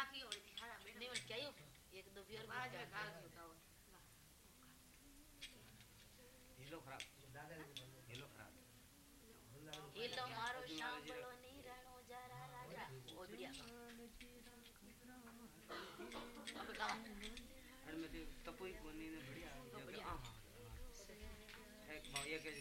નાખી ઓળી થી હારા બેટા નહીં ક્યાં એક દો પિયર બાજુ ઘાલ જોતા હોય ઢીલો ખરાબ ઢીલો ખરાબ હિલો મારો સાંભળો નિરાણો જરા રાજા ઓદડિયા આપણે ગાવા અને મેં તે તપોઈ બનીને ભળ્યા તો જો કે ભળ્યા. આહા એક ભાવ એક જ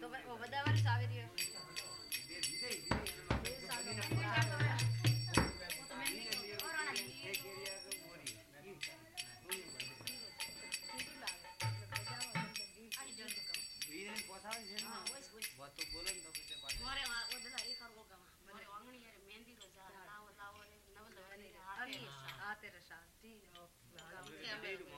તો બધા વર્ષ આવી રહ્યો ಬೋಲನ್ ದೊಕುಜೆ ಬಾರಿ ಮೋರೆ ವಾ ಒದಲ ಈ ಕರ್ಗೋ ಗಮ ಮೋರೆ ವಾಂಗಣಿ ಯರ ಮೆಹಂದಿ ರೋ ಜಾ ಲಾವ ಲಾವ ನವಲ ವನಿ ಆತೆ ರಶಾಂತಿ ಓಕೆ